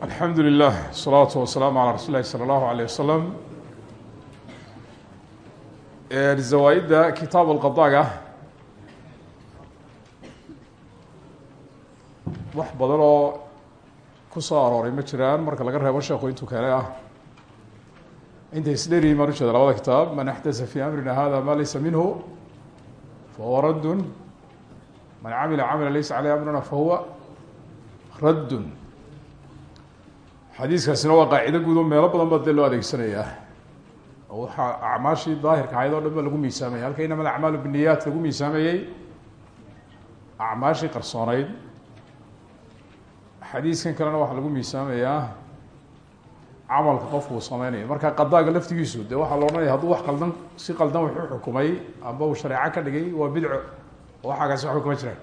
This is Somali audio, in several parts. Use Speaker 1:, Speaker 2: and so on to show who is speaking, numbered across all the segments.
Speaker 1: alxamdu lilah asalaatu wasalaamu calaa rasuuli lahi sala allahu alayh wasalam zawaa-idda kitaab alqadaaga wax badan oo ku soo arooray ma jiraan marka laga reebo sheekhu intuu keenay ah. Intay isdheriyiin baan ujeeda labada kitaab man axdasa fi amrina hada ma laysa minhu fahuwa raddun. Man camila camila laysa caleyh amruna fahuwa raddun xadiiskaasina waa qaacido guud oo meelo badan baa dee loo adeegsanayaa. Waxaa acmaashii daahirka ahayd oo dhan ba lagu miisaamayay halka inama alacmaalu biniyaat lagu miisaamayey acmaashii qarsooneyd xadiiskan kalena waxaa lagu miisaamayaa camalka qofku uu sameynayo marka qadaaga laftigiisu dee waxaa la odhanaya hadduu wax qaldan si qaldan wax u xukumay amba uu shareeco ka dhigay waa bidco. Oo waxaagaasi waxba kuma jiraan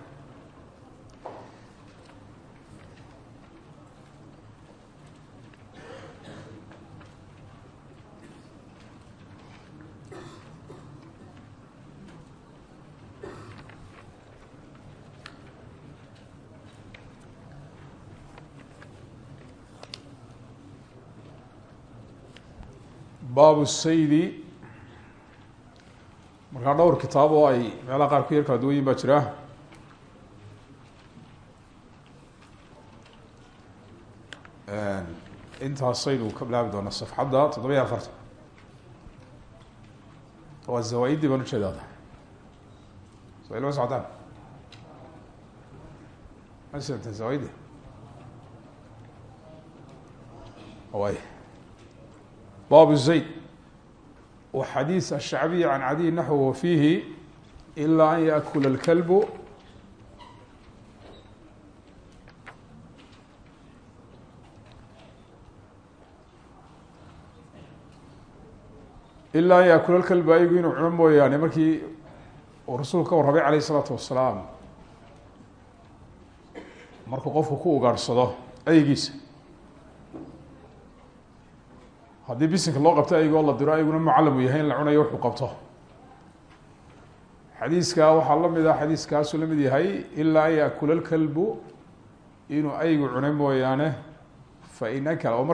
Speaker 1: baabu saydi. Markaa dhowr kitaab oo ay meelaha qaar ku yar kala duwan yihiin baa jira. Intaasaynu ka bilaabi doonaa safxadda toddoba-iyo afartan waa zawaa-iddii baan ujeedaada so ilma socdaan. Ma sirta zawaa-iddi way bab zayd وxadiiث الshacbiي can cadiy naxw fiihi ilaa an yaأkula اlklb ilaa an yaأkula اlklb aygu inuu cuno mooyaane markii uu rasuulku ka warramay alayه الsalaatu wasalaam markuu qofku ku ugaadhsado aygiisa haddii bisinka loo qabto aygoo la diro ayguna mucallamu yahay in la cunayo wuxuu qabto. Xadiiska waxaa la mid ah xadiiskaasuu la mid yahay ilaa an yaakula lkalbu inuu aygu cunay mooyaane fain akala oo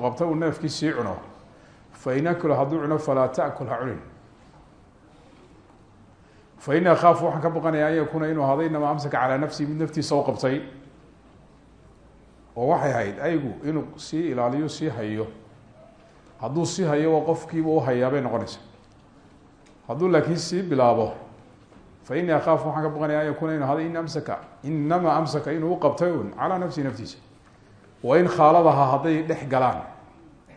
Speaker 1: qabto uu neefkii sii cuno. Fain akula hadduu cuno falaa taأkul ha fa ini akhaafu waxaan ka baqanaya an yakuuna inuu ahado inamaa amsaka calaa nafsihi mid naftiisa u qabtay. Oo waxay ahayd aygu inuu sii ilaaliyo sii hayo hadduu sii hayo qofkiiba u hayaa bay noqonaysa hadduu laakiin sii bilaabo fa inii akhaafu waxaan ka baqanaya an yakuuna inu ahado in amsaka inamaa amsaka inuu uqabtay un calaa nafsihi naftiisa. Wain khaaladaha hadday dhex galaan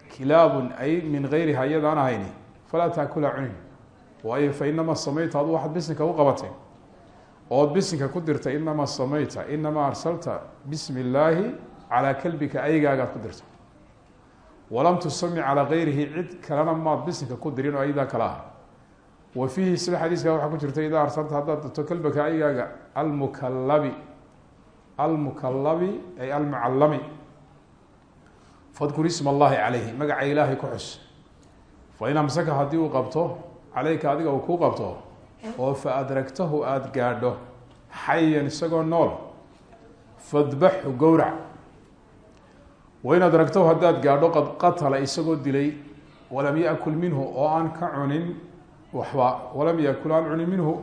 Speaker 1: kilaabun ay min gayriha iyadaan ahayni falaa taakula cunin waayo fa inamaa samayta aduu waxaad bisinka u qabatay ood bisinka ku dirtay inamaa samayta inamaa arsalta bismi illaahi calaa kalbika aygaagaad ku dirtay walam tusami calaa gayrihi cid kalena maad bisinka ku dirin oo aydaa kale ah wa fiihi sida xadiiska waxaa ku jirta idaa arsalta haddaad dirto kalbaka aygaaga almukalabi almukalabi ay almucallami. Fadkur isma allahi caleyhi magaca ilaahay ku xus. Fain amsaka haddii uu qabto caleyka adiga uu kuu qabto oo fa adragtahu aada gaadho xayan isagoo nool fadbaxu gowrac wain adragtahu haddaad gaadho qad qatala isagoo dilay walam yakul minhu oo aan ka cunin waxba walam yakul aan cunin minhu.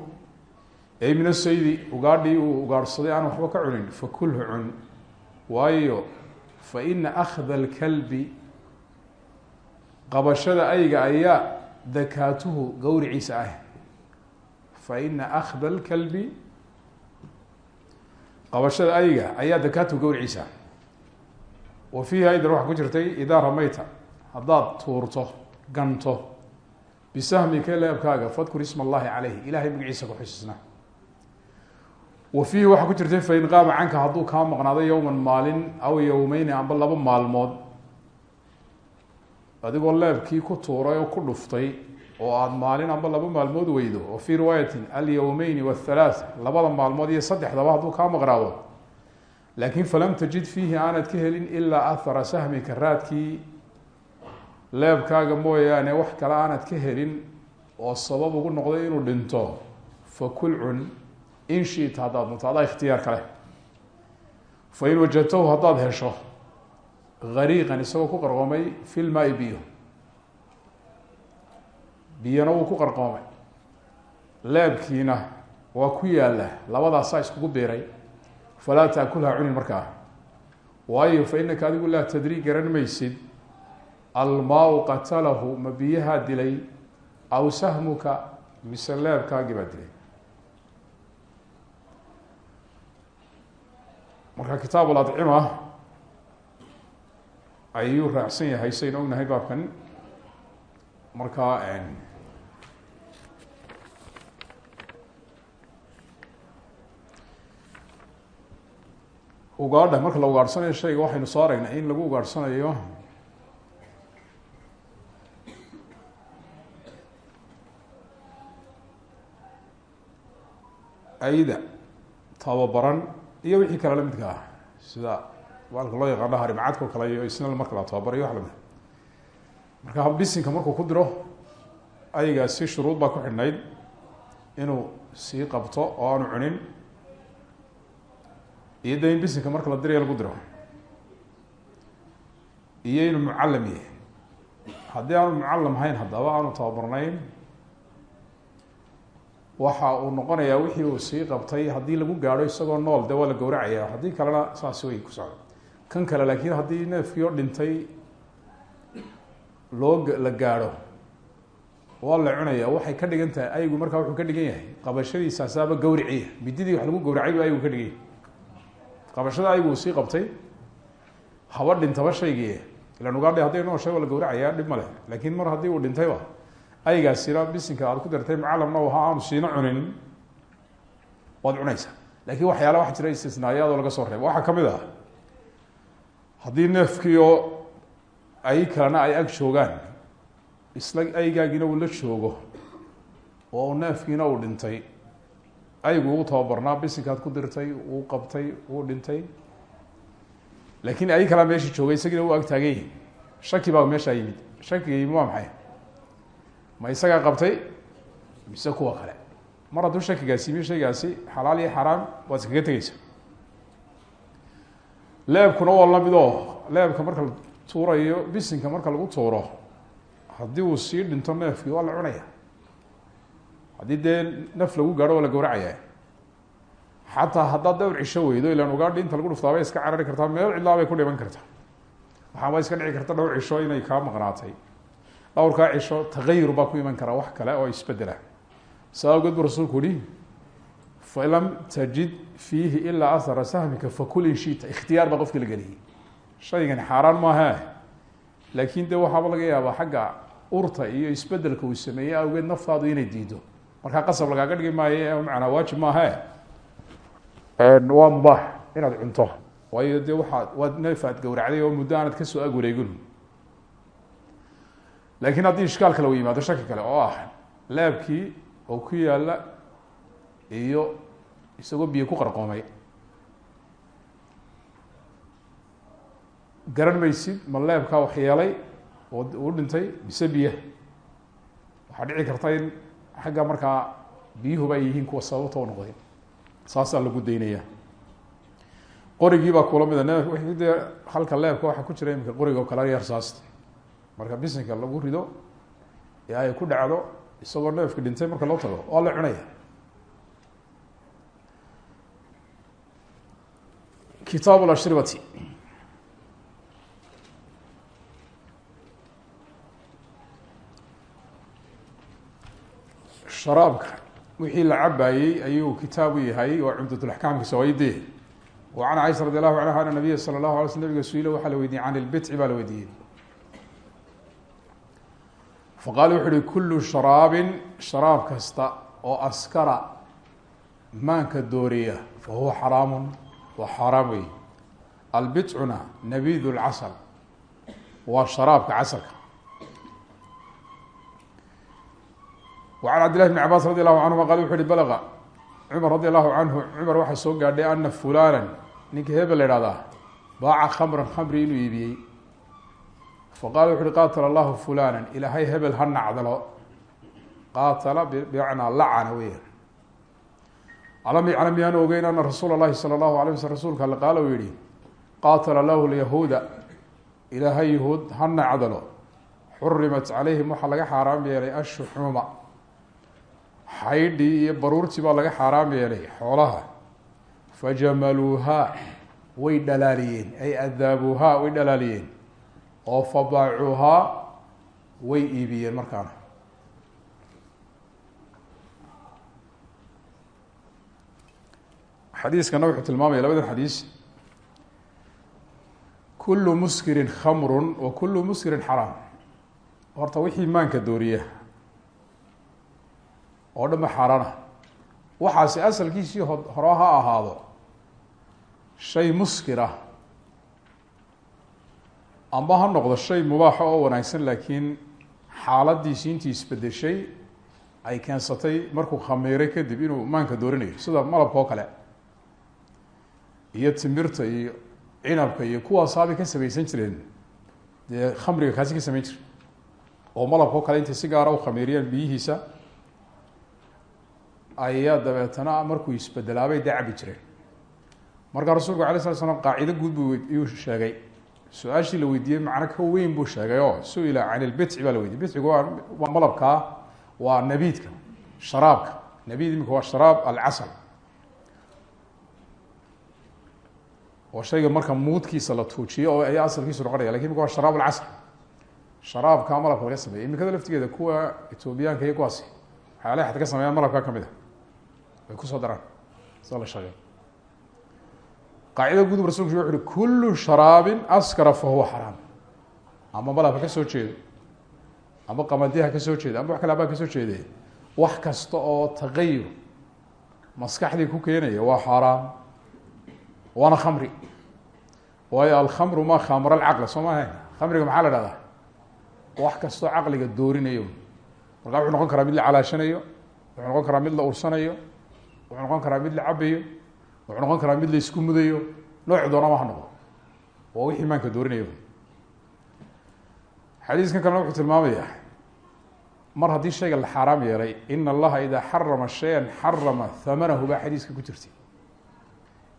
Speaker 1: Ay min asaydi ugaadhii uu ugaadhsaday aan waxba ka cunin fakulhu cun. Waayo fa ina akhda alkalbi qabashada ayga ayaa dakaatuhu gowriciisa ah. Fa ina akhda alkalbi qabashada ayga ayaa dakaatuhu gowriciisa wa fiihi aydan waxaa ku jirtay idaa ramayta haddaad tuurto ganto bisahmika leebkaaga fadkur isma allahi caleyh ilahay magaciisa ku xusisna wa fiihi waxaa ku jirtay fain qaama canka hadduu kaa maqnaado yowman maalin aw yowmeyni amba laba maalmood adigoo leebkii ku tuuray oo ku dhuftay oo aada maalin amba laba maalmood weydo wa fii riwaayatin alyowmeyni wathalaatha labada maalmood iyo saddexdaba hadduu kaa maqnaado laakiin falam tajid fiihi aanad ka helin ilaa ahara sahmika raadkii leebkaaga mooyaane wax kale aanad ka helin oo sabab ugu noqday inuu dhinto fakul cun in shiita haddaad doonto adaa ikhtiyaar kale fain wajadtahu haddaad hesho gariiqan isagoo ku qarqoomay fi lmaai biyo biyona wuu ku qarqoomay leebkiina waa ku yaalla labadaasaa iskugu biiray falaa taakulha cunin markaa. Waayo fa inaka adigu laa tadri garan maysid. Almaau qatalahu ma biyahaa dilay aw sahmuka mise leebkaagii baa dilay. Marka kitaab aladcima ayuu raacsan yahay saynu ognahay baabkan. Markaa ugaadha marka la ugaadhsanayo shayga waxaynu soo aragnay in lagu ugaadhsanayo ayda tababaran iyo wixii kale lamidka ah sida baalka loo yaqaano harimacadko kale iyo isna marka la tababarayo wax la mid marka bisinka markuu ku diro aygaasi shuruud baa ku xidhnayd inuu sii qabto oo aanu cunin iyo de in bisinka marka la diraya lagu diro. Iyo inuu mucallam yahay. Haddii aanu mucallam hayn haddaba aanu tababarnayn waxa uu noqonayaa wixii uu sii qabtay haddii lagu gaadho isagoo nool de waa la gowracaya haddii kalena saas way ku socda kan kale laakiin haddii neefkii dhintay loo la gaadho waa la cunaya waxay ka dhigan tahay aygu markaa wuxuu ka dhigan yahay. Qabashadiisaasaaba gawriciya mididii wax lagu gowracay bu ka dhigan qabashada aygu uu sii qabtay. Haba dhintaba shaygii. Ilan ugaadha hadday nooshay waa la gowracaya dhib ma leh. Laakiin mar haddii uu dhintayba aygaasina bisinka aad ku dartay mucalamna u ahaa aanu siina cunin. Waad cunaysaa laakiin waxyaala wax jira istisnaayaadoo laga soo reebo. Waxaa ah haddii neefkii oo ay kalena ay ag joogaan isla aygaagiina uu la joogo oo neefkiina uu dhintay aygu uu tababarnaa bisinkaad ku dirtay uu qabtay uu dhintay. Laakiin ay kalaa meesha joogay isagiina uu ag taagan yihi shaki baa meeshaa yimid. Shakigii waa maxay? Ma isagaa qabtay? Mise kuwa kale? Mar hadduu shakigaasi yimi shaygaasi xalaal iyo xaraam waad iskaga tegeysa leebkuna waa la mid oo leebka marka la tuurayo bisinka marka lagu tuuro haddii uu sii dhinto neefkii waa la cunaya haddii dee naf lagu gaadho waa la gowracaya xataa haddaad dhowr cisho weydo ilaan ugaadhi inta lagu dhuftaabay iska carari kartaa meel cidlaa bay ku dhiman kartaa. Waxaaba iska dhici karta dhowr cisho inay kaa maqnaatay. Dhowrkaa cisho tagayur baa ku iman kara wax kale oo isbedela saa awgeed bu rasuulku yihi falam tajid fiihi ilaa ahara sahmika fakul in shita. Ikhtiyaar baa qofki la geliyay shaygani xaaraan maaha laakiin de waxaaba laga yaabaa xagga urta iyo isbeddelka uu sameeyey awgeed naftaadu inay diido markaa qasab lagaaga dhigi maayo manaa waajib maaha waa mubaax inaad cunto. Waayo de waxaad waad neef aad gowracday oo muddo aanad ka soo ag wareegin laakiin haddii ishkaal kale u yimaado shaki kale oo ah laabkii oo ku yaalla iyo isagoo biyo ku qarqoomay. Garan maysid ma leebkaa wax yeelay oo uu dhintay mise biyaha waxaa dhici karta in xagga markaa biyuhuba ay yihiin kuwa sababta u noqday. Saasaa lagu daynaya. Qorigii baa kula mida wixii dee halka leebka waxaa ku jira iminka qoriga oo kale yar saasta marka bisinka lagu rido ee ay ku dhacdo isagoo neefka dhintay marka loo tago waa la cunaya. Kitaab ashribati sharaabka wixii la cabaayey ayuu kitaabu yahay waa cumdatulaxkaamka sawayde wa can caisha radi allahu canha ana nabiya sala allahu alay sl nabiga su'ila waxaa la weydiiyey can ilbitci baa la weydiiyey. Faqaala wuxu uhi kullu sharaabin sharaab kasta oo askara maanka dooriya fa huwa xaraamun waa xaaraam wey albitcuna nabid lcasal waa sharaabka casalka wa can cabd llahi bn cabaas radi allahu canhuma qala wuxu uhi balga cumar radi allahu canhu cumar waxaa soo gaadhay ana fulanan ninka hebel la ihahdaa baaca khamran khamri inuu iibiyey faqala wuxu uhi qaatala allahu fulana ilaahay hebel ha nacdalo qaatala bimacnaa lacana weya alam yaclam miyaanu ogeyn ana rasuula llahi sala allahu alay wasl rasuulka alle qaala uu yihi qaatala lahu lyahuuda ilaahay yahuud ha nacdalo xurimat calayhim waxaa laga xaaraam yeelay ashuxuuma xaydhii iyo baruurtii baa laga xaaraam yeelay xoolaha. Fajamaluuhaa way dhalaaliyeen. Ay adaabuuhaa way dhalaaliyeen. Oo fabaacuuhaa way iibiyeen markaana xadiiskana wuxuu tilmaamaya labadan xadiis. Kulu muskirin khamrun wa kulu muskirin xaraam. Horta wixii maanka dooriya oo dhanba xaaraana waxaasi asalkiisii ho hore ha ahaado shay muskir ah amba ha noqdo shay mubaaxa oo wanaagsan laakiin xaaladiisi intii isbedeshay ay keensatay markuu khamiiray kadib inuu maanka doorinayo. Sida malabka oo kale. Iyo timirta iyo cinabka iyo kuwaasaabay ka samaysan jireen. Dee khamriga kaasi ka samayn jire oo malabka oo kale intay si gaara u khamiiriyeen biyihiisa ayaa dabeetana markuu isbedelaabay dee cabi jireen. Markaa rasuulku alay slat slam qaacido guud buu iyuu sheegay. Su'aashii la weydiiyey macno ka weyn buu sheegay oo su'ila can ilbitci baa la weydiye bitcigu waa malabkaa waa nabiidka sharaabka. Nabiid imika waa sharaab alcasal. Oo shayga marka muudkiisa la tuujiyo oo ayaa asalkiisu noqonaya laakiin imika waa sharaab alcasal. Sharaabka malabka laga sameeya imikada laftigeeda kuwa etoobiyaanka iyo kuwaasi waxyaalaha xad ka sameeyaan malabka ka mid a way ku soo daraan sida la sheegay. Qaacida gudub rasulku wuxu uhi kulu sharaabin askara fahuwa xaraam. Ama malabka ka soo jeedo ama qamadiha ka soo jeeda ama wax kale ka soo jeede wax kasta oo tagayur maskaxdii ku keenaya waa xaaraam waana khamri. Waayo alkhamru ma khamra alcaqla soo maaha khamriga maxaa la dhahdaa wax kastoo caqliga doorinayo. Markaa wuxuu noqon karaa mid la calaashanayo wuxuu noqon karaa mid la ursanayo wuxuu noqon karaa mid la cabayo wuxuu noqon karaa mid la isku mudayo nooc doonama ha noqdo. Waa wixii maanka doorinayo. Xadiiskan kalena wuxuu tilmaamaya mar haddii shayga la xaaraam yeelay in allaha idaa xarama shayan xarama hamanahu baa xadiiska ku jirtay.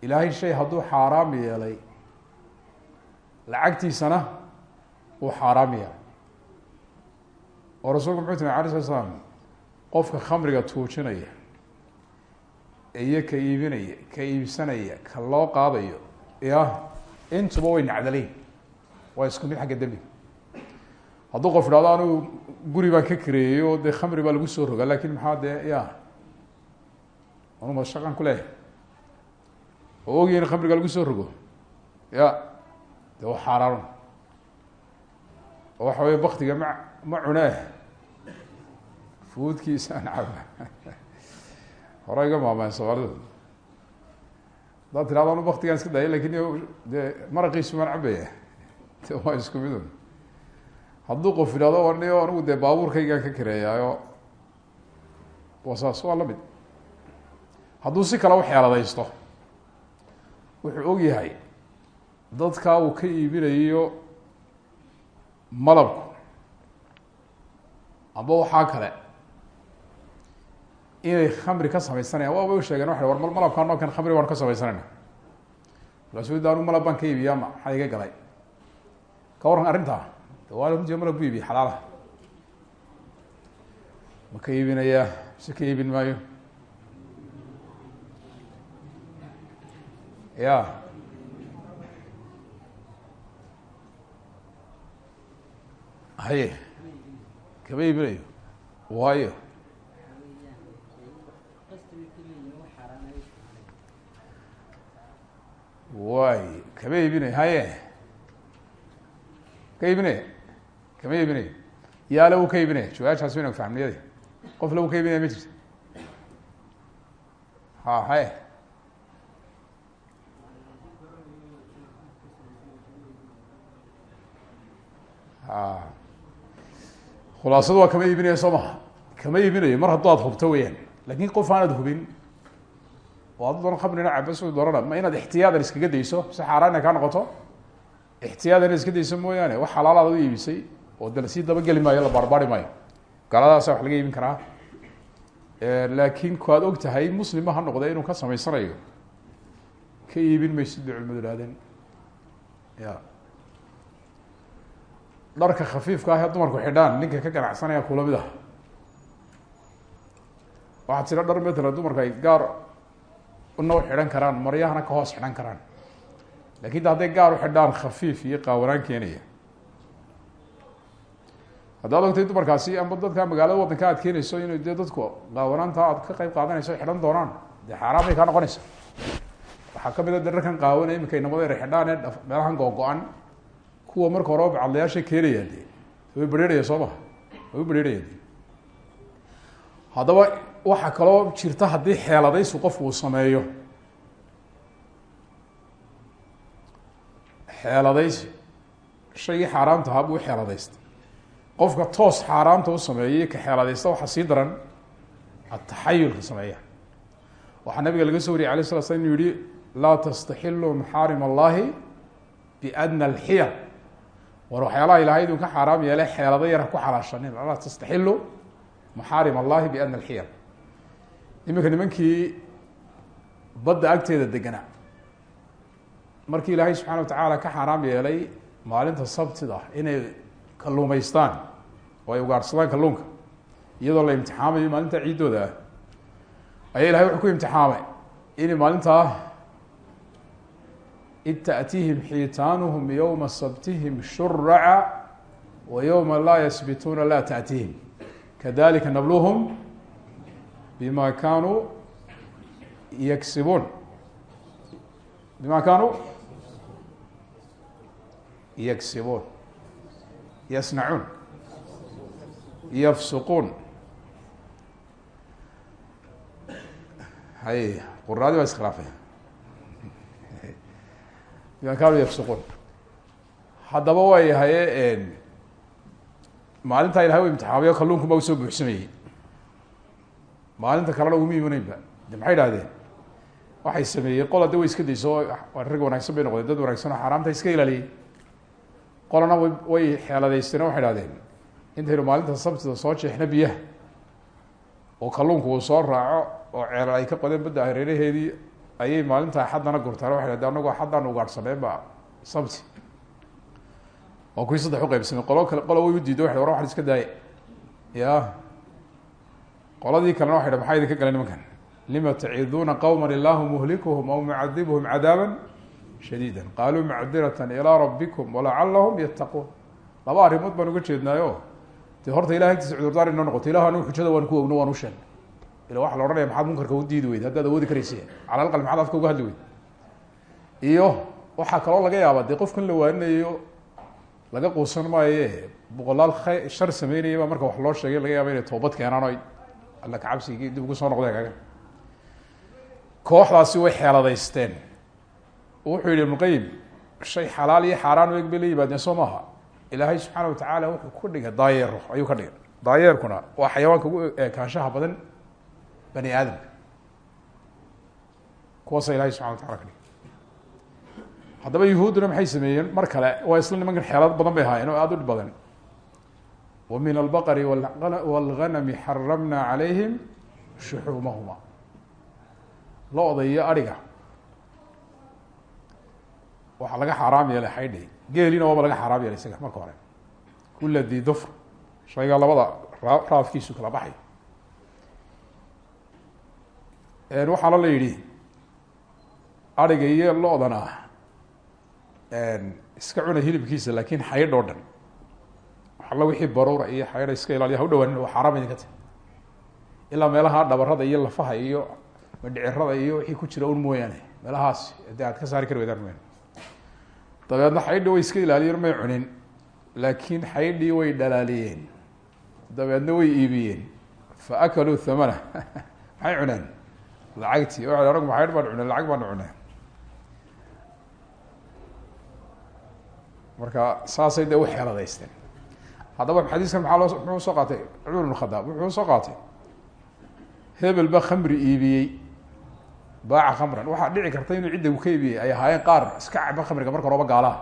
Speaker 1: Ilaahay shay hadduu xaaraam yeelay lacagtiisana uu xaaraam yeelay. Oo rasuulku muxuu timi slam qofka khamriga tuujinaya iyo ka iibinaya ka iibsanaya ka loo qaadayo ya intuba way nacdaleyn waa isku mid xagga dembiga hadduu qof idhahdo anigu guri baan ka kareeyey oo dee khamri baa lagu soo rogaa laakiin maxaa dee ya anu ma shaqan ku leeyahay oo ogya in khamriga lagu soo rogo? Ya de wa xaaraan oo waxa wey baktiga ma ma cunee fuudkiisa aan caba hore iga maameen soomaalidu. Haddaad tirahdo anu baktigaan iska daya laakiin dee maraqiisu maan cabaya de waa isku midun. Hadduu qof idhahdo anigo anigu dee baabuurkaygaan ka kareeyaayo waa saas waa la mid. Hadduu si kale uxeeladaysto wuxuu og yahay dadkaa uu ka iibinayo malabku amba waxaa kale inay khamri ka samaysanayaan. Waaba u sheegeen waxay war mal malabkaan oo kan khamri baanu ka samaysanayna markaasu da anu malab baan ka iibiyaa ma maxaa iga galay. Ka warran arrintaa. Waa runtii malab bu iibiya xalaalaha ma ka iibinayaa mise ka iibin maayo? Ya haye kama iibinayo? Waayo waay kama iibinayo haye? Ka iibinaya kama iibinayo yaa lagu ka iibinaya su'aashaas wayna fahmniyadi qof lagu ka iibinaya ma jirto ha haye? A khulaasadu waa kama iibinaya soo maha kama iibinayo mar hadduu aad hubto weyaan laakiin qof aanad hubin oo addu doona khamrina caba doonana ma inaad ixtiyaadan iskaga dayso? Si xaaraan inay kaa noqoto? Ixtiyaadan iska dayso mooyaane wax xalaalaad u iibisay oo de la sii dabageli maayo la baarbaari maayo. Gaaladaasa wax laga iibin karaa. Laakin ku aad og tahay muslima ha noqde inuu ka samaysanayo. Ka iibin maysid bay culimadu ihahdeen ya dharka khafiifka ah ee dumarku xidhaan ninka ka ganacsanaya kula mid ah. Waxaa jira dhar matala dumarku ay gaar una xidhan karaan maryahana ka hoos xidhan karaan. Lakin de hadday gaar u xidhaan khafiif iyo qaawanaan keenaya. Haddaad ogtay dumarkaasi amba dadka magaalada waddanka aad keenayso inuu dee dadku qaawanaanta aad ka qeyb qaadanayso xidhan doonaan dee xaaraan bay kaa noqonaysa. Waxaa ka mid a de dharkan qaawana iminka inamada yar xidhaan ee meelahan googo-an kuwa marka horeba bacadlayaasha keenayaan de way berheeraya soo maha way berheeraya de waxaa kaloo jirta haddii xeeladaysu qofku uu sameeyo. Xeeladaysi shaygii xaaraamta ahaa buu xeeladaysta. Qofka toos xaaraamta u sameeyay ka xeeladaysta waxaa sii daran ataxayulka sameeya. Waxaa nabiga laga soo wariyay alay slat slam inu yihi laa tastaxiluu maxaarim allahi biadna alxiyal war waxyaalaha ilahay idun ka xaaraam yeele xeelado yara ku xalaashanin. Laa tastaxilu maxaarim allahi biadna alxiyal iminka nimankii badda agteeda deganaa markii ilaahay subxana wa tacaala ka xaaraam yeelay maalinta sabtida inay kalluumaystaan oo ay ugaarsadaan kalluunka iyadoo la imtixaamayo maalinta ciiddooda ah ayaa ilahay wuxuu ku imtixaamay. Inay maalintaa id taأtiihim xiitaanuhum yowma sabtihim shuraca wa yowma laa yasbituuna laa taأtiihim kadalika nabluhum bima kanuu yagsibuun bima kanuu yagsibuun yasnacuun yafsuquun hay quraadi baa iskhilaafay bima kanuu yafsuquun haddaba waa yahaye maalintaa ilahay u imtixaamayo kalluunku baa u soo buuxsamayey maalinta kalena uguma imaneynba de maxay idhahdeen waxay sameeyey qola de way iska dayso rag wanaagsan bay noqdeen dad wanagsan oo xaaraamta iska ilaaliyey qolana way way xeeladaysteen waxay idhahdeen intaynu maalinta sabtida soo jeexna biyaha oo kalluunku uu soo raaco oo ceelal ay ka qodeen badda hareeraheedii ayay maalinta axaddana gurtaan waxay dhahdeen anagu axaddaan ugaadhsaneen ba sabti. Waa kuwii saddex uqeybsamay qolo kale qola way u waxay war waxan iska daaya ya qoladii kalena waxay dha maxaa idinka galay nimankan? Lima taciduuna qowma illahu muhlikuhum aw mucadibuhum cadaaba shadiida qaaluu macdirata ilaa rabikum walacalahum yattaquun. Laba arrimood baan uga jeednaayo. De horta ilahay agtiisa cudurdaar inoo noqoto ilah anu xujada waan ku ogno waan u sheeg ila waxa la ohanaya maxaad munkarka u diidi weyd? Haddaad awoodi karaysa cala maxaad afka uga hadli weyd? Iyo waxaa kaloo laga yaabaa dee qofkan la waarinayo laga quusan maaye boqolaal khay shar sameynaya marka wax loo sheegay laga yaaba inay toobad keenaan o alla kacabsigii dib ugu soo noqdeen kooxdaasi way xeeladaysteen. Wuxuu yihi ibnuqayim shay xalaal iyo xaaraan u eg bay la yimaadeen soo maaha. Ilaahay subxaana watacaala wuxuu ku dhigay daayeero ayuu ka dhigay. Daayeerkuna waa xayawaanka ugu ekaanshaha badan bani aadamka kuwaasa ilahay subxana watacala ka dhigay. Haddaba yuhuudduna maxay sameeyeen? Mar kale waa isla nimankan xeelad badan bay ahaayeen oo aada u badan wa min albaqri wاlganami xaramna calayhim shuxuumahuma lo-da iyo waxaa laga xaaraam xaydhi geelina waaba laga xaaraam isaga marka hore kula dufr shayga labada raa raafkiisu kala baxay waxaana la yidhi adhiga iyo lo-dana iska cuna hilibkiisa laakin xaydh oo dhan alla wixii baruura iyo xaydha iska ilaaliya ha u dhawaanin waa xaaraam idinka tahy ilaa meelaha dhabarada iyo lafaha iyo madhicirada iyo wixii ku jira un mooyaane meelahaas de aad ka saari kari weydaan mooyaane. Dabeedna xaydhi way iska ilaaliyeen may cunin laakiin xaydhii way dhalaaliyeen. Dabeedna way iibiyeen. Fa akaluu thamana. Maxay cuneen? Lacagtii waa anagu ma xaydh baan cuneen? Lacag baanu cuneen. Marka saasay dee u xeeladaysteen haddaba xadiiskan maaa loo muxuu soo qaatay? Cumar bn khadaab. Wuxuu soo qaatay. Hebel ba khamri iibiyey. Baaca khamran. Waxaa dhici karta inuu cidda uu ka iibiyey ay ahaayeen qaar iska caba khamriga marka horeba gaalaha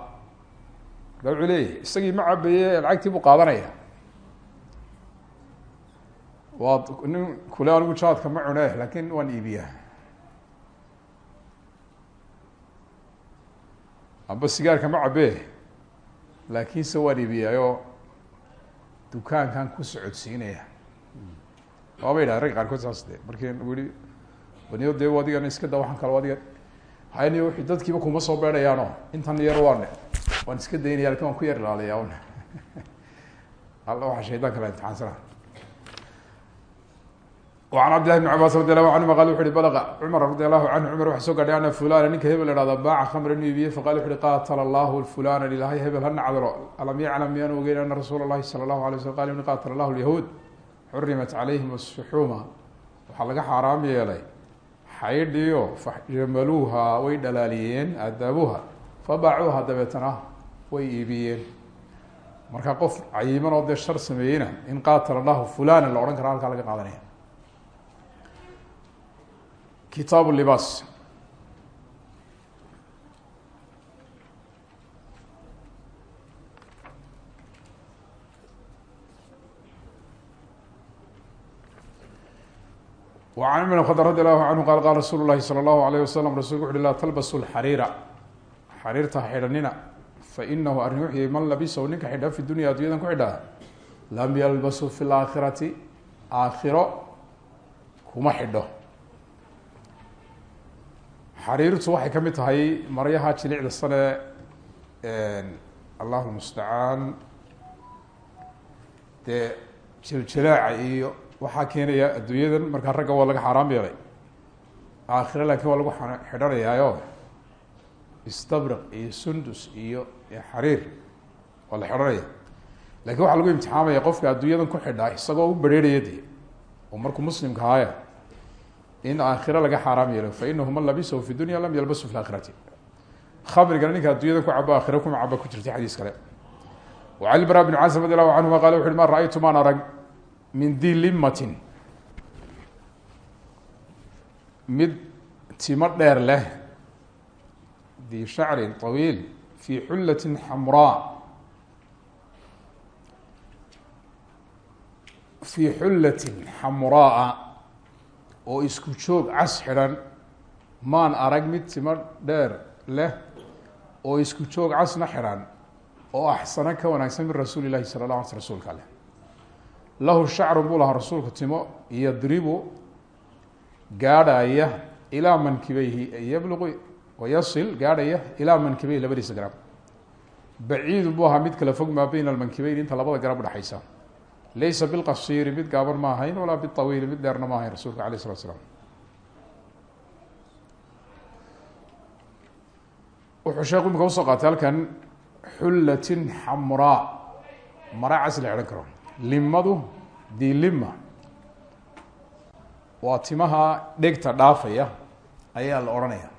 Speaker 1: marka wuxuu leeyahy isagii ma cabaye lacagtii buu qaadanaya. Waad nin kule anigu jaadka ma cune laakin waan iibiyaa. Amba sigaarka ma cabe laakiinse waan iibiyaayo dukaankan ku socodsiinaya. Waaba yidhahda ragga qaarkood saas de markii weli waniyo dee adigan iska da waxaan kalo adiga hayniyo w dadkiiba kuma soo beedhayaano intan yar waan waan iska daynaya laakiin waan ku yar ilaaliyaa un alla waxaa shaydan kala imtixaansana an cabdillahi bn cabaas radi allahu canhuma qal wuxu uhi balqa cumar radi allahu canhu cumar waxa soo gaadhay ana fulana ninka hebel ihahda baaca khamra inu iibiyey faqala wuxu uhi qaatala allahu fulana ilaahay hebel ha nacdaro alam yaclam miyaan ogeyn ana rasuula llahi sala allahu alay slam qal uni qaatala allahu lyahuud xurimat calayhim asuxuuma waxaa laga xaaraam yeelay xaydhiyo fajamaluuha way dhalaaliyeen marka qof cayiman oo dee shar in qaatala allahu fulana la odhan kara halkaa laga kitaab libaas وعن cمر خd رضي الله عنه qال qال رsuل الlahi slى الlه عليه وsلم rasulku وxu la tlbسu الxariira xariirta ha xidhanina fainahu arrin wuxuu man labisahu ninka xidha fi dunya adunyadan ku xidhaa lam ylbasu fi اlآakhirati aakhiro kuma xidho xariirtu waxay ka mid tahay maryaha jilicda sane allah mustacaan dee jiljilaaca iyo waxaa keenaya adduunyadan markaa ragga waa laga xaaraam yeelay. Aakhire laakiin waa lagu xidhanayaayo. Istabriq iyo sundus iyo xariir waa la xidhanaya. Lakin waxaa lagu imtixaamaya qofka adduunyadan ku xidhaa isagoo u bereeraya de oo markuu muslimka ahaaya in aakhira laga xaaraam yeelo fainahu man labisahu fi dunya lam yalbasu fi aakhirati khamrigana ninka addunyada ku cabo aakhira kuma cabo ku jirta xadiis kale wacan ibra bn casim radi allahu canhuma qala wuxu ma ra-ytu maan arag min di limatin mid timo dheer leh di shacrin طawiil fi xullatin xamraa fi xullatin xamraaa oo isku joog cas xidhan maan arag mid timo dheer leh oo isku joog casna xidhan oo axsano ka wanaagsan min rasuuli lahi sala la ala sl rsulka aleh lahu shacru buu lahaa rasuulku timo yadribu gaadhaya ilaa mankibeyhi yabluqu wayasil gaadhaya ilaa mankibeyhi labadiisa garab baciidun buu ahaa mid kala fog maa beyna almankibeyn inta labada garab udhexaysa laysa bilqasiiri mid gaaban ma ahayn walaa biawiili mid dheerna ma ahayn rasuulka alayh isalatu slam wuxuu sheekhu imika u soo qaatay halkan xullatin xamraa mara cas la xidhan karo limadu dilima waa timaha dhegta dhaafaya ayaa la odhanaya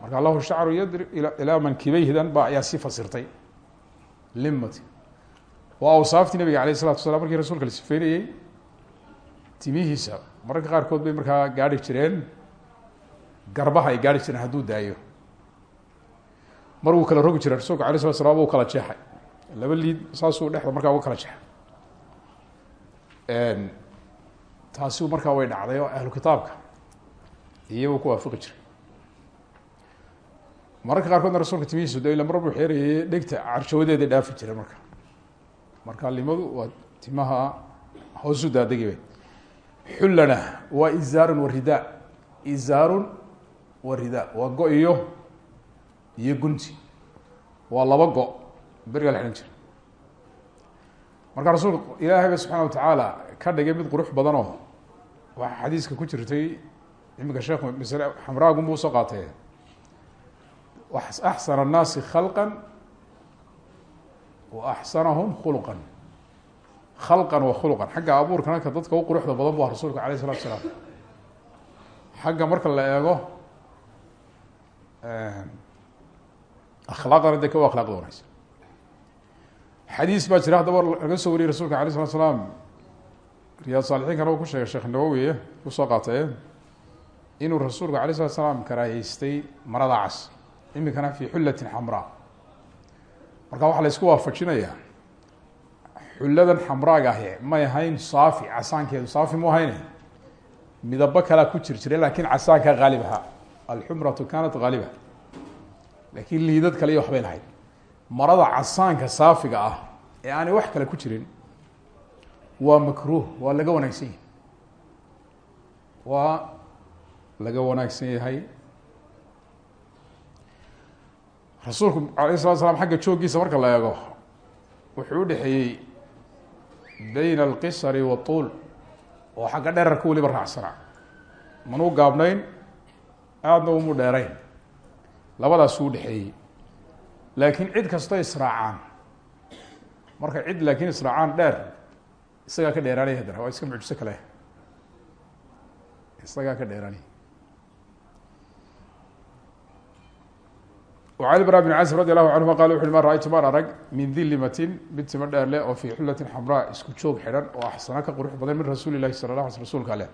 Speaker 1: marka lahu shacru yadri ilaa mankibeyhdan ba ayaa si fasirtay limati waa awsaaftii nabiga alayh isalatu wasalaam markii rasuulka la sifeynayey timihiisa mararka qaarkood bay markaa gaadhi jireen garbaha ay gaadhi jireen hadduu daayo. Mar wuu kala rogi jiray rasulka alay slat slam u kala jeexay. Laba liid saasuu dhexda markaa uga kala jeexay. Taasi markaa way dhacday oo ahlu kitaabka iyagu ku waafaqi jiray. Mararka qaarkoodna rasulka timihiisu de ila mar buu xeerayay dhegta carshoodeeda dhaafi jiray marka marka limadu waa timaha hoosu daadegay xullana waa izaarun wa rida izaarun wa rida waa go iyo iyo gunti. Waa laba go. Beriga la xidhan jira marka rasuulka ilaahay ba subxaana watacaala ka dhigay mid qurux badan oo waxaa xadiiska ku jirtay iminka sheekhu masle xamraagun buu u soo qaatay. Axsana الnaasi khalqa wa axsanahum khuluqa khalqan wa khuluqan xagga abuurkana ka dadka u quruxda badan bu rasuulka alayh الsalatu salaam xagga marka la eego akhlaaqdana de ka u akhlaaqda wanagsan xadiis baa jira haddaba laga soo wariyey rasulka alay slat slaam riyaad saalixiinkana uu ku sheegay sheekh nawowiye ku soo qaatay inuu rasuulku alay slat slaam karaahiystay marada cas iminkana fi marka waxaa la isku waafajinayaa xulladan xamraaga ahi may ahayn saafi casaankeedu saafi mu ahayne? Midabo kalea ku jir jiray laakiin casaankaa haalib alxumratu kanat haaliba laakiin liidad kale iyo waxbay lahayd. Marada casaanka saafiga ah ee aanay wax kale ku jirin waa makruuh waa laga wanaagsan yahay. Waa laga wanaagsan yahay rasuulku alayh salatu slam xagga jooggiisa marka la eego wuxuu udhexeeyey bayna alqisari watuul oo xagga dherarka weliba raacsanaa manuu gaabnayn aadna umu dheerayn. Labadaasuu udhexeeyey laakiin cid kastoo israacaan markay cid laakiin israacaan dheer isagaa ka dheeraanaya haddana waa iska mucjiso kale. Isagaa ka dheeraanaya can ibra bn casib radi allahu canhuma qala wuxu ma raaytu maan arag min dilimatin mid tima dheerle oo fii xulatin xamraa isku joog xidhan oo axsana ka qurux badan min rasuuli lahi sala la sl rasuulka aleh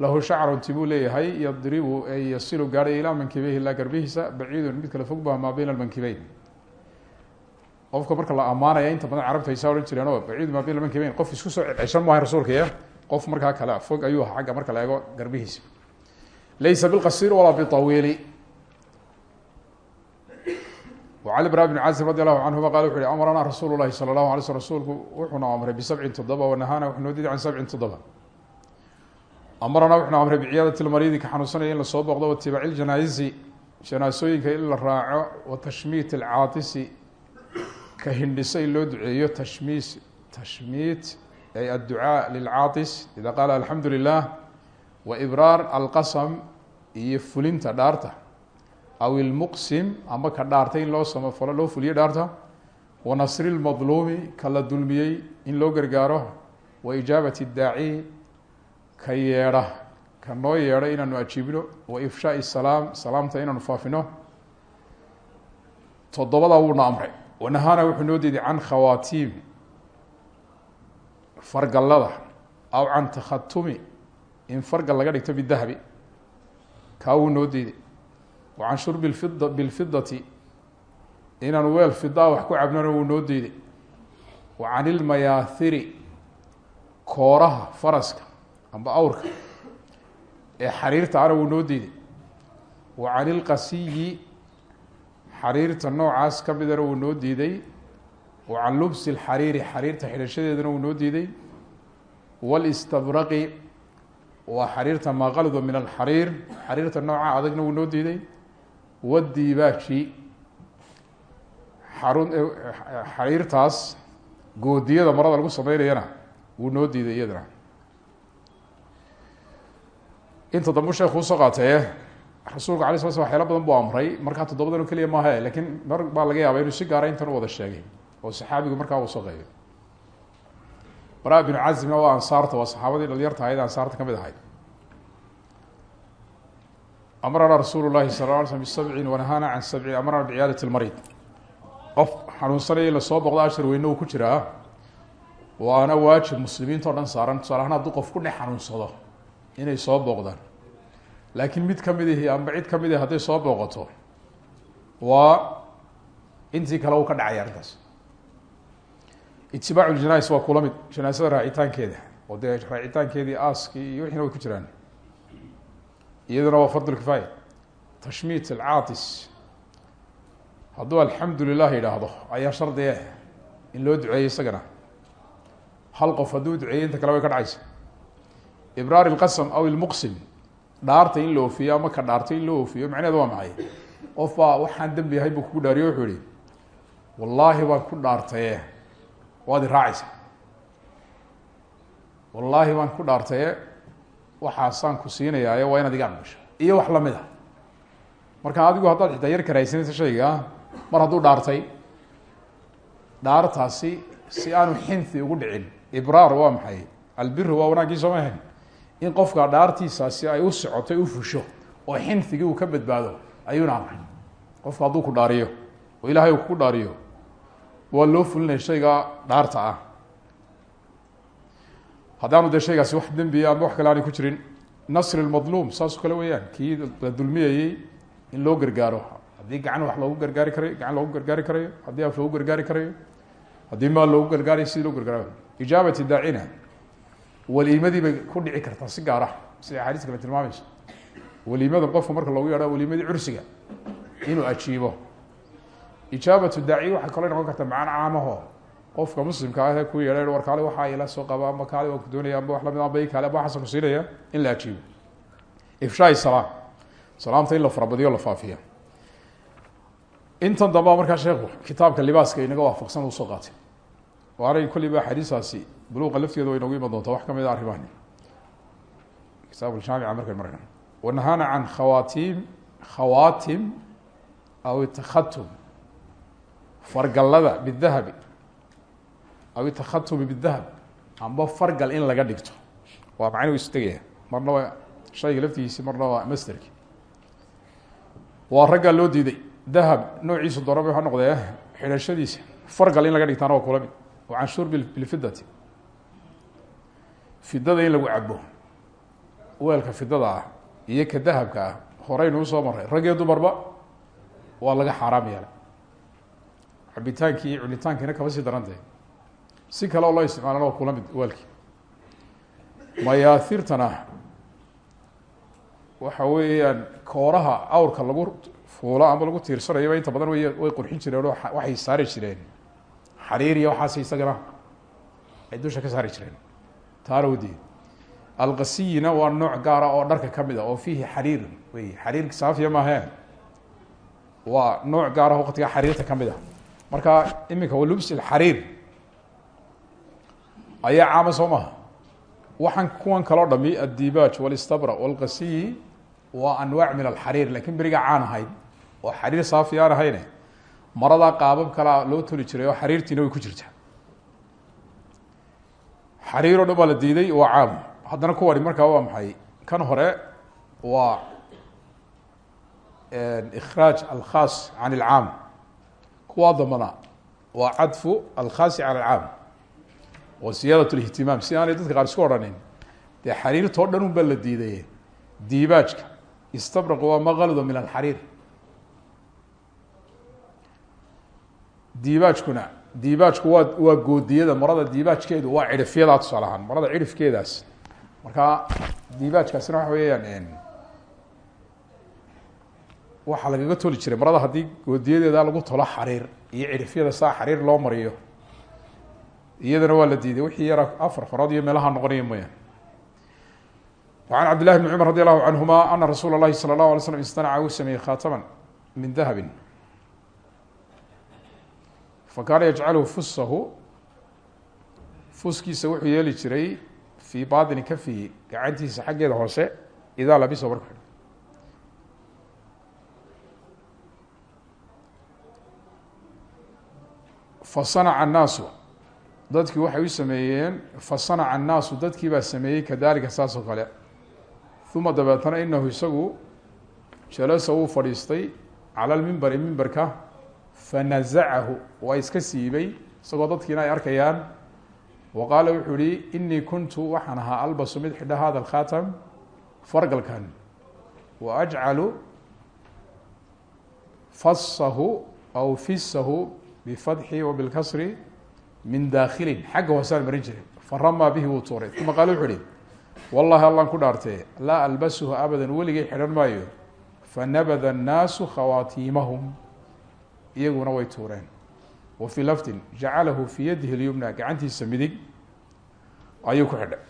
Speaker 1: lahu shacrun tibuu leeyahay yadribu ee yasilu gaadhay ilaa mankibeyhi ilaa garbihiisa baciidun mid kale fog baa maa bayna mankibeyn qofka marka la ammaanaya inta badan carabta haysaa ohan jireenoo baciid maa bayna mankibeyn qof isku soo ceceshan maaha rasuulka qof markaa kale fog ayuu ahaa xagga marka la eego garbihiisa laysa bilqasiir walaa biawiili wcan ibrahim bn casim radi allahu canhuma qal wuxu uhi amarana rasuulu lahi sala allahu alay slm rasuulku wuxuuna amray bisabcin toddoba wanahaana wuxuu noo diday can sabcin toddoba amarana wuxuuna amray biciyaadati lmaryadi ka xanuunsanaya in la soo booqdo watibaaci ljanaaizi janaasooyinka in la raaco wa tashmiit alcaatisi ka hindhisa in loo duceeyo tashmiis tashmiit ay adducaa lilcaatis ida qaala alxamdu iyo fulinta dhaarta aw ilmuqsim ama ka dhaartay in loo samafalo loo fuliyo dhaarta. Wa nasri lmadluumi ka la dulmiyey in loo gargaaro. Wa ijaabati daaci ka yeedha ka noo yeedho inaanu ajiibno wa ifshaai salaam salaamta inaanu faafino. Toddobadaa wuuna amray wanahaana wuxuu noo diiday can khawaatiim fargallada aw can takhatumi in fargal laga dhigto bidahabi kaa wuu noo diiday wa can shurbi lfida bilfidati inaanu weel fidaa wax ku cabnona wuu noo diiday wa can ilmayaahiri kooraha faraska amba awrka ee xariirta ana wuu noo diiday wa can ilqasiyi xariirta noocaas ka midana wuu noo diiday wa can lubsi lxariiri xariirta xidhashadeedana wuu noo diiday walistabraqi waa xariirta maaqalido min alxariir xariirta nooca adagna wuu noo diiday wadiibaaji xarun xariirtaas goodiyada marada lagu sameynayana wuu noo diiday iyadana. Inta dambu sheekhu u soo qaatee rasuulka alay sla sl waxyaala badan buu amray markaa toddobadan oo keliya maahe lakiin mar baa laga yaaba inuu si gaara intan u wada sheegay oo saxaabigu markaa uu soo qeybay bara binu cazimna waa ansaarta waa saxaabadii dhalinyarta ahayd ansaarta ka mid ahayd amrana rasuul lahi sal alay slm bisabcin wanahaana can sabcin amrana biciyaadat lmarid qof xanuunsanaya in la soo boqdo ashar weyne uu ku jiraa waana waajib muslimiinta o dhan saaran tusaale ahaan hadduu qof ku dhex xanuunsado inay soo booqdaan laakiin mid ka mid ihi amba cid ka mid ihi hadday soo booqato waa intii kale uu ka dhacaya arrintaas itibaacu ljanais waa kula mid janaasada raacitaankeeda iyo wixina way iyaduna waa fardul kifaaya tashmiit alcaatis hadduu alxamdu lilah yidhaahdo ayaa shardi eh in loo duceeyo isagana. Hal qof hadduu duceeyo inta kale way ka dhacaysa. Ibraar ilqasam aw ilmuqsim dhaarta in la oofiyo ama ka dhaarto in loo oofiyo macnaheedu waa maxay? Qof baa waxaan dembi ahay buu kugu dhaariyo wuxuu yihi wallaahi baan ku dhaartaye waad i raacaysa wallaahi baan ku dhaartaye waxaasaan ku siinayaaye waa inaad iga aqbasho iyo wax la mid a marka adigu haddaad xitaa yar karaysanaysa shayga mar hadduu dhaartay dhaartaasi si aanu xinthi ugu dhicin. Ibraar waa maxay? Albiru waa wanaaggii sooma in qofka dhaartiisaasi ay u socotay u fusho oo xinthigii uu ka badbaado ayuuna amray. Qofku hadduu ku dhaariyo oo ilaahay uu kugu dhaariyo waa loo fulinaya shayga dhaarta ah haddaanu dee wax dembiya wax kale aanay ku jirin nasri lmadluum saasoo kale weeyaan kii la in loo gargaaro. Haddii gacan wax loogu gargaari karayo gacan loogu gargaari karayo haddii af loogu gargaari karayo haddii maal loogu gargaarayo sidii loo gargaarayo ijaabati daacina waliimadii bay ku dhici kartaa si gaar ah sida axaadiis kale tilmaamayso waliimada qofka marka loogu yeedha waliimadii cursiga inuu ajiibo. Ijaabatu daaci waxay kaloo noqon kartaa macaan caamaho qofka muslimka ah ku yeedha war kaale waxaa ila soo qaba ama kaale waa ku doonaya amba wax la mid amba i kaale amba waxaasa ku siinaya in la ajiibo. Ifshaai salaam. Salaamta in la farabadiyo la faafiya intan dambaa markaa sheekhu kitaabka libaaska inaga waafaqsan uu soo qaatay. Waanay kolliba axaadiistaasi buluuqa lafteeda way inagu iman wax ka mid a arrimahan. Kitaab jaamica markan markan wanahaana can khawatiim khawaatim aw itakhatum fargallada bidahabi aw itakhatumi bidahab amba fargal in laga dhigto. Waa macnuu istegaya marna waa shayga laftigiisi marna waa masterki waa raggaa loo diiday. Dahab noociisu dooraba ha noqdee xidhashadiisa. Fargal in laga dhigtaana waa kula mid. Wa can shurbi bilfidati. Fidada in lagu cabo weelka fidada ah iyo ka dahabka ah horeynu u soo maray. Rag iyo waa laga xaaraam yeelay. Cabitaankii iyo cunitaankiina kaba sii si kale oo loo isticmaalana waa kula mid weelkii mayaahirtana waxa weeyaan kooraha awrka lagu fuulo ama lagu tiirsanayaba inta badan way way qurxin jireen waxay saari jireen. Xariir iyo waxaas isagana ay dusha ka saari jireen. Taana wadiye alqasiyina waa nooc gaara oo dharka ka mid a oo fiihi xariir wey xariirka saafiya maahe waa nooc gaara waqtiga xariirta ka mid a marka iminka walubs xariir ayaa caama soo maha waxaan kuwan kaloo dhami addibaaj walistabra walqasiyi waa anwaac min alxariir laakiin beriga caan ahayd oo xariir saafi aan ahayne. Maradaa qaabab kalaa loo toli jiray oo xariirtiina way ku jirtaa. Xariir oo dhan baa la diiday waa caam. Haddana kuwani markaa waa maxay? Kan hore waa ikhraaj alkhaas can ilcaam kuwaa dambana waa cadfu alkhaasi cala alcaam wa siyaadat lihtimaam si aanay dadka qaar isku odhanin dee xariirtoo dhan un baa la diiday diibaajka. Istabraqu waa maqaldo min alxariir. Diibaajkuna diibaajku waa waa goodiyada marada diibaajkeedu waa cidhifyadaa tusaale ahaan marada cidhifkeedaas marka diibaajkaasina waxa weeyaan waxaa lagaga toli jiray marada haddii goodiyadeeda lagu tolo xariir iyo cidhifyada saa xariir loo mariyo iyadana waa la diiday wixii yar afar farood iyo meelaha noqonaya mooyaan وعن عبد الله بن عمر رضي الله عنهما أن رسول الله salى اllahu عليه وسلم istanaca uu sameeyey khaataman min dahabin. Fa kaana yajcalu fusahu fuskiisa wuxuu yeeli jiray fii baatini kafihi gacantiisa xaggeeda hoose idaa labiso marku الناس dadkii waxay u sameeyeen fasanaca الnaasu dadkii baa sameeyey kadalika saas oo kale. Uma dabeetana inahu isagu jalasa wuu fadhiistay cala lmimbari mimberka fanazacahu waa iska siibay isagoo dadkiina ay arkayaan. Wa qaala wuxuu yihi inii kuntu waxaan ahaa albasu mid xidha hada alkhatam fargalkan wa ajcalu fasahu aw fisahu bifadxi wa bilkasri min daakilin xagga hoosaan marin jiray. Faramaa bihi wuu tuuray. Uma qaala wuxuu ihi wallahi allan ku dhaartee laa albasuhu abadan weligay xidhan maayo. Fanabada annaasu khawaatiimahum. Iyaguna way tuureen. Wa fii lafdin jacalahu fii yadihi اlyumna gacantiisa midig ayuu ku xidhay.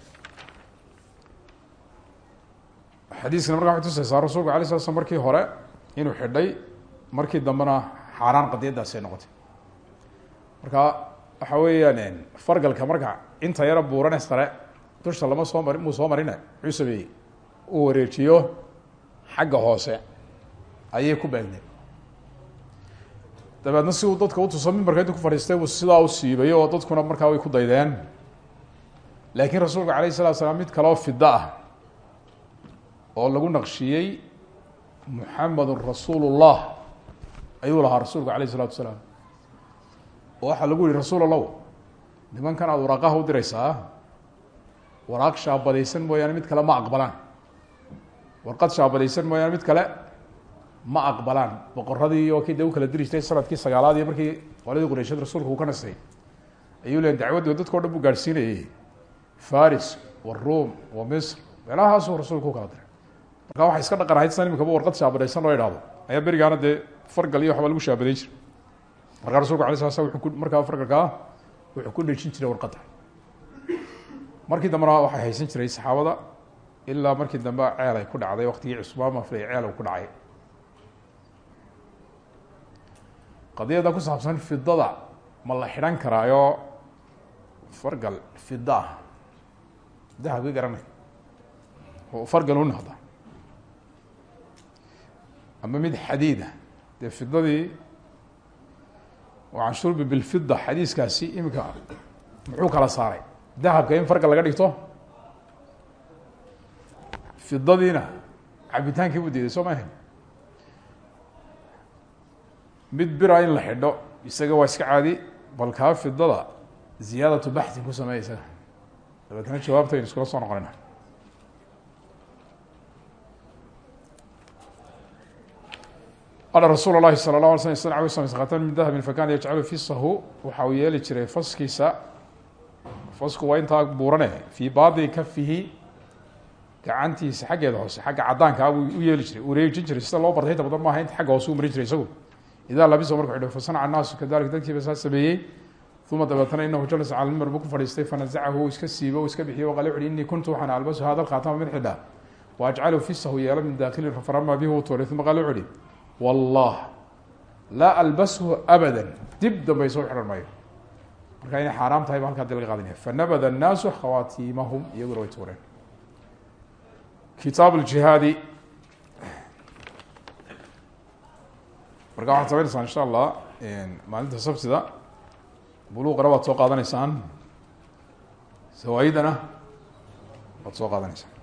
Speaker 1: Xadiiskana markaa waxay tusaysaa rasuulku alay sla slam markii hore inuu xidhay markii dambena xaaraan qadiyadaasay noqotay. Marka waxa weeyaan fargalka marka inta yara buurane sare dusha lama soo marin muu soo marine muxuu sameeyey uu wareejiyo xagga hoose ayay ku beegneed dabeedna si uu dadka utuso mimbarka intu ku fadhiistay buu sidaa u siibay oo dadkuna markaa way ku daydeen. Laakiin rasuulka alayh salatu salaam mid kaleoo fida ah oo lagu naqshiyey muxamedun rasuulu llah ayuu lahaa rasuulku alayh isalatu salaam oo lagu yihi rasuul allow nimankan aada waraaqaha u diraysaa waraaq mid kale ma aqbalaan. Warqad shaabadaysan mooyaane mid kale ma aqbalaan. Boqoradii oo kii de u kala diri jiray sannadkii sagaalaad iyo markii qoladii qureysheed rasuulku uu ka nastay ayuu le dacwaddu dadkao dhan buu gaadhsiinayay. Faris waruum wa misr meelahaasuu rasuulku u kala diray. Marka waxay iska dhaqan ahayd san imikaba warqad shaabadaysan loo ayaa berigaana dee fargal iyo waxba lagu shaabaday jiray markaa rasulku ala sala slam ku markaa fargalkaa wuxuu ku dhejin jiray warqadda. Markii dambena waxay haysan jiray saxaabada ilaa markii dambe ceel ay ku dhacday waqtigii cusmaan maflay ceel ku dhacay. Qadiyada ku saabsan fidada ma la xidhan karaayo fargal fida ah. Dahabka garanay. Oo fargal u noqda ama mid xadiida dee fidadii can shurbi bilfida xadiiskaasi imika muxuu kala saaray? Dahabka in fargal laga dhigto? Fidadiina cabitaankii buu diiday soo ma ahayn? Mid bira in la xidho isaga waa iska caadi bal kaa fidada ziyaadatu baxsin ku sameeya isaga iskula soo noqonayna qala rasuul اlahi salى الlaه alay sl ly sl khatan min dahabin fakana yajcalu fisahu waxa uu yeeli jiray faskiisa fasku waa intaa buurane fii baطini kafihi gacantiisa xaggeeda hoose xagga cadaankaa buu u yeeli jiray ureejin jiray sida loo bartay inta badan maaha inta xagga hoose u marin jiray isagu idaa labisa marku xidho fasanaca naasu kadalik dadkiiba saa sameeyey uma dabeetana inahu jalasa cala mimbar buu ku fadhiistay fanazacahu u iska siibo u iska bixiyo waqale wuxuhi inii kuntu waxaan albasu hada lkhaatama mid xidha wa ajcalu fisahu yeelo min daakilin farama bihi u tuuray uma qaale wuxu uhi wallah. Laa albashu abada dib dambe soo xidhan maayo. Marka inay xaaraam tahay ba halkaa di laga qaadanaya fanabada annaasu khawaatiimahum iyaguna way tuureen. Kitaab ljihaadi marka waxaad sameynaysaa insha allah maalinta sabtida. Buluuqana waad soo qaadanaysaan. Sawaaidana waad soo qaadanaysaan